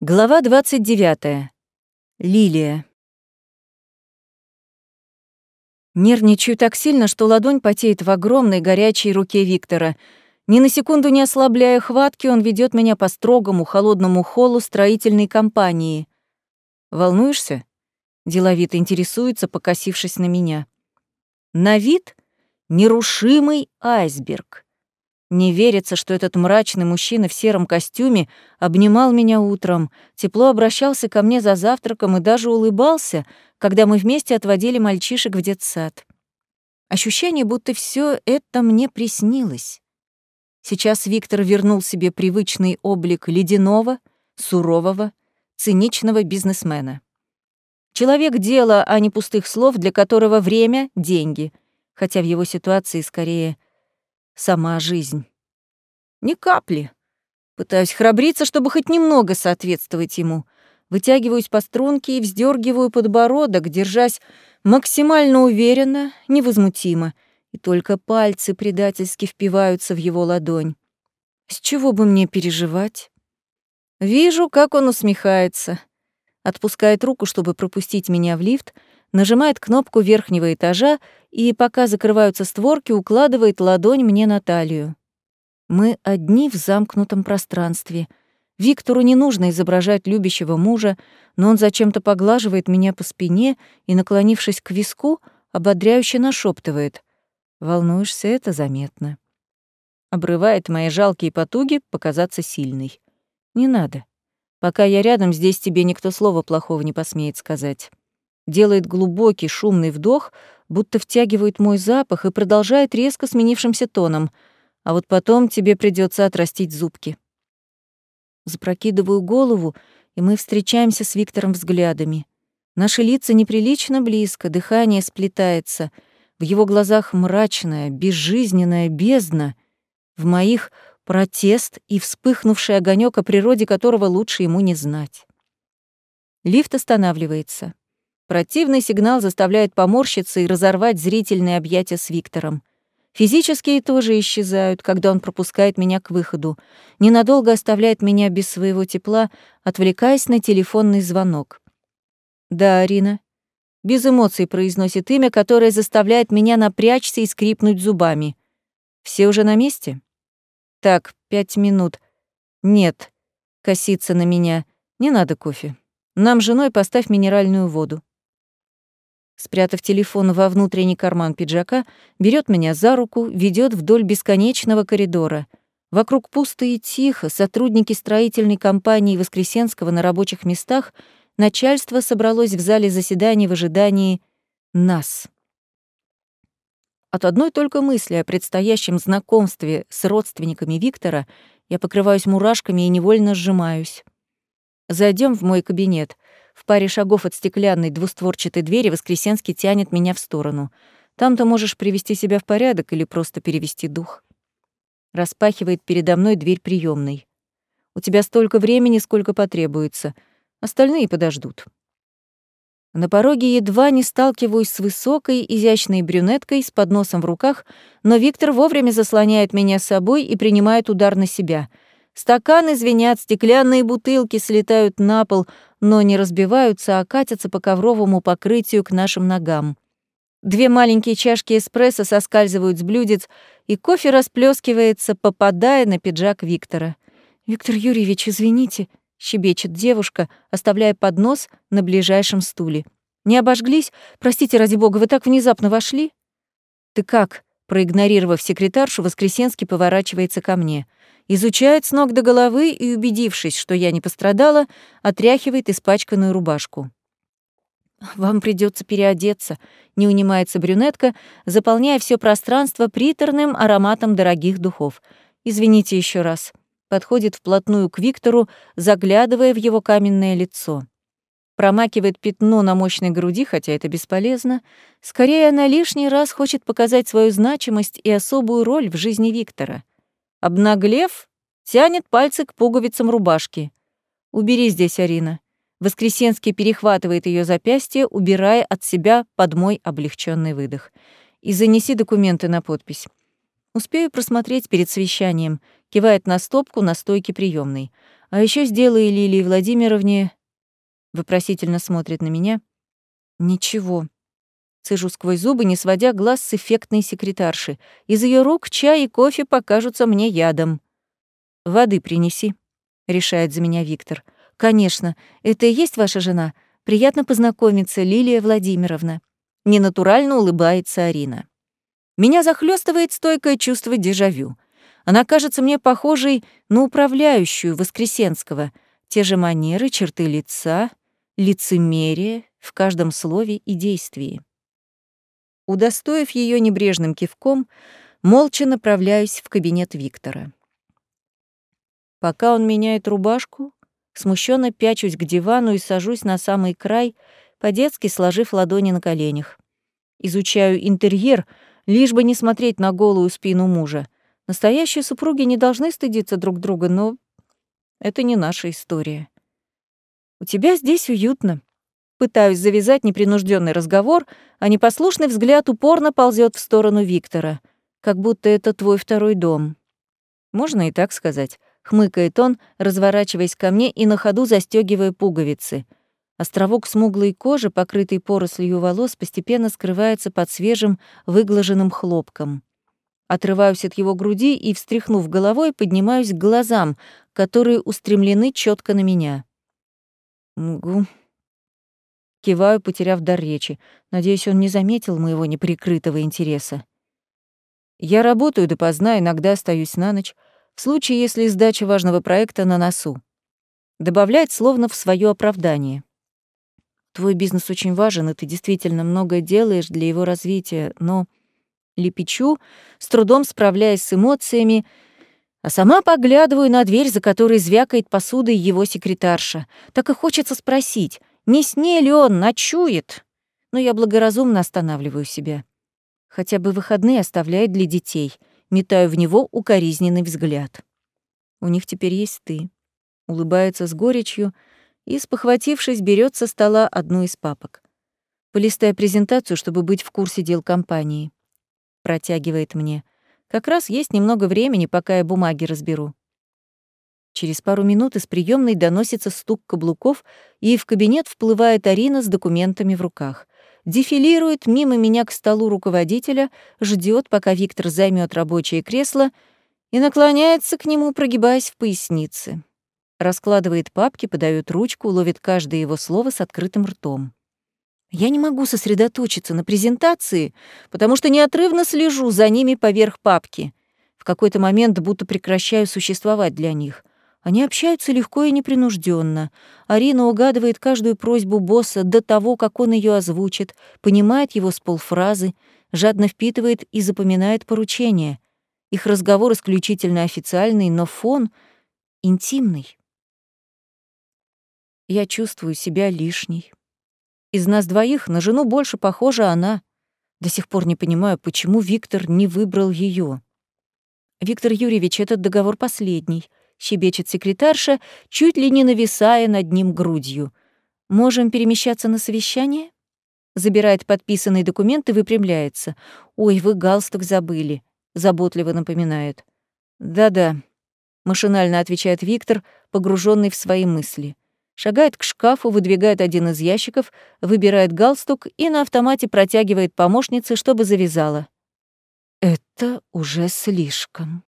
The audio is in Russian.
Глава 29. Лилия. Нервничаю так сильно, что ладонь потеет в огромной горячей руке Виктора. Ни на секунду не ослабляя хватки, он ведет меня по строгому холодному холлу строительной компании. «Волнуешься?» — деловито интересуется, покосившись на меня. На вид — нерушимый айсберг — не верится, что этот мрачный мужчина в сером костюме обнимал меня утром, тепло обращался ко мне за завтраком и даже улыбался, когда мы вместе отводили мальчишек в детсад. Ощущение, будто все это мне приснилось. Сейчас Виктор вернул себе привычный облик ледяного, сурового, циничного бизнесмена. Человек дела, а не пустых слов, для которого время — деньги, хотя в его ситуации скорее — сама жизнь. Ни капли. Пытаюсь храбриться, чтобы хоть немного соответствовать ему. Вытягиваюсь по струнке и вздергиваю подбородок, держась максимально уверенно, невозмутимо, и только пальцы предательски впиваются в его ладонь. С чего бы мне переживать? Вижу, как он усмехается. Отпускает руку, чтобы пропустить меня в лифт, нажимает кнопку верхнего этажа и, пока закрываются створки, укладывает ладонь мне на талию. Мы одни в замкнутом пространстве. Виктору не нужно изображать любящего мужа, но он зачем-то поглаживает меня по спине и, наклонившись к виску, ободряюще нашептывает. «Волнуешься, это заметно». Обрывает мои жалкие потуги показаться сильной. «Не надо. Пока я рядом, здесь тебе никто слова плохого не посмеет сказать» делает глубокий шумный вдох, будто втягивает мой запах и продолжает резко сменившимся тоном. А вот потом тебе придется отрастить зубки. Запрокидываю голову, и мы встречаемся с Виктором взглядами. Наши лица неприлично близко, дыхание сплетается. В его глазах мрачная, безжизненная бездна. В моих — протест и вспыхнувший огонек, о природе которого лучше ему не знать. Лифт останавливается. Противный сигнал заставляет поморщиться и разорвать зрительные объятия с Виктором. Физические тоже исчезают, когда он пропускает меня к выходу, ненадолго оставляет меня без своего тепла, отвлекаясь на телефонный звонок. «Да, Арина». Без эмоций произносит имя, которое заставляет меня напрячься и скрипнуть зубами. «Все уже на месте?» «Так, пять минут». «Нет», — косится на меня. «Не надо кофе. Нам женой поставь минеральную воду». Спрятав телефон во внутренний карман пиджака, берет меня за руку, ведет вдоль бесконечного коридора. Вокруг пусто и тихо, сотрудники строительной компании Воскресенского на рабочих местах, начальство собралось в зале заседаний в ожидании нас. От одной только мысли о предстоящем знакомстве с родственниками Виктора я покрываюсь мурашками и невольно сжимаюсь. Зайдем в мой кабинет — в паре шагов от стеклянной двустворчатой двери Воскресенский тянет меня в сторону. Там ты можешь привести себя в порядок или просто перевести дух. Распахивает передо мной дверь приемной. У тебя столько времени, сколько потребуется. Остальные подождут. На пороге едва не сталкиваюсь с высокой, изящной брюнеткой с подносом в руках, но Виктор вовремя заслоняет меня собой и принимает удар на себя — Стаканы звенят, стеклянные бутылки слетают на пол, но не разбиваются, а катятся по ковровому покрытию к нашим ногам. Две маленькие чашки эспрессо соскальзывают с блюдец, и кофе расплескивается, попадая на пиджак Виктора. «Виктор Юрьевич, извините», — щебечет девушка, оставляя поднос на ближайшем стуле. «Не обожглись? Простите, ради бога, вы так внезапно вошли?» «Ты как?» Проигнорировав секретаршу, Воскресенский поворачивается ко мне. Изучает с ног до головы и, убедившись, что я не пострадала, отряхивает испачканную рубашку. «Вам придется переодеться», — не унимается брюнетка, заполняя все пространство приторным ароматом дорогих духов. «Извините еще раз». Подходит вплотную к Виктору, заглядывая в его каменное лицо промакивает пятно на мощной груди, хотя это бесполезно. Скорее, она лишний раз хочет показать свою значимость и особую роль в жизни Виктора. Обнаглев, тянет пальцы к пуговицам рубашки. «Убери здесь, Арина». Воскресенский перехватывает ее запястье, убирая от себя под мой облегченный выдох. «И занеси документы на подпись». Успею просмотреть перед совещанием. Кивает на стопку на стойке приемной. А еще сделай Лилии Владимировне... Вопросительно смотрит на меня. Ничего. Цежу сквозь зубы, не сводя глаз с эффектной секретарши. Из ее рук чай и кофе покажутся мне ядом. «Воды принеси», — решает за меня Виктор. «Конечно, это и есть ваша жена. Приятно познакомиться, Лилия Владимировна». Ненатурально улыбается Арина. Меня захлестывает стойкое чувство дежавю. Она кажется мне похожей на управляющую Воскресенского. Те же манеры, черты лица, лицемерие в каждом слове и действии. Удостоив ее небрежным кивком, молча направляюсь в кабинет Виктора. Пока он меняет рубашку, смущенно пячусь к дивану и сажусь на самый край, по-детски сложив ладони на коленях. Изучаю интерьер, лишь бы не смотреть на голую спину мужа. Настоящие супруги не должны стыдиться друг друга, но это не наша история. У тебя здесь уютно, Пытаюсь завязать непринужденный разговор, а непослушный взгляд упорно ползет в сторону Виктора, как будто это твой второй дом. Можно и так сказать. Хмыкает он, разворачиваясь ко мне и на ходу застегивая пуговицы. Островок смуглой кожи, покрытый порослью волос, постепенно скрывается под свежим, выглаженным хлопком. Отрываюсь от его груди и, встряхнув головой, поднимаюсь к глазам, которые устремлены четко на меня. Мгу, Киваю, потеряв дар речи. Надеюсь, он не заметил моего неприкрытого интереса. Я работаю допоздна, иногда остаюсь на ночь, в случае, если сдача важного проекта на носу. Добавляет словно в свое оправдание. Твой бизнес очень важен, и ты действительно многое делаешь для его развития, но... Лепечу, с трудом справляясь с эмоциями, а сама поглядываю на дверь, за которой звякает посудой его секретарша. Так и хочется спросить, не с ней ли он ночует? Но я благоразумно останавливаю себя. Хотя бы выходные оставляет для детей. Метаю в него укоризненный взгляд. У них теперь есть ты. Улыбается с горечью и, спохватившись, берет со стола одну из папок. Полистая презентацию, чтобы быть в курсе дел компании. Протягивает мне. Как раз есть немного времени, пока я бумаги разберу. Через пару минут из приемной доносится стук каблуков, и в кабинет вплывает Арина с документами в руках. Дефилирует мимо меня к столу руководителя, ждет, пока Виктор займет рабочее кресло, и наклоняется к нему, прогибаясь в пояснице. Раскладывает папки, подает ручку, ловит каждое его слово с открытым ртом. Я не могу сосредоточиться на презентации, потому что неотрывно слежу за ними поверх папки. В какой-то момент будто прекращаю существовать для них. Они общаются легко и непринужденно. Арина угадывает каждую просьбу босса до того, как он ее озвучит, понимает его с полфразы, жадно впитывает и запоминает поручения. Их разговор исключительно официальный, но фон интимный. Я чувствую себя лишней. Из нас двоих на жену больше похожа она. До сих пор не понимаю, почему Виктор не выбрал ее. Виктор Юрьевич, этот договор последний —— щебечет секретарша, чуть ли не нависая над ним грудью. «Можем перемещаться на совещание?» Забирает подписанный документ и выпрямляется. «Ой, вы галстук забыли», — заботливо напоминает. «Да-да», — машинально отвечает Виктор, погруженный в свои мысли. Шагает к шкафу, выдвигает один из ящиков, выбирает галстук и на автомате протягивает помощнице, чтобы завязала. «Это уже слишком».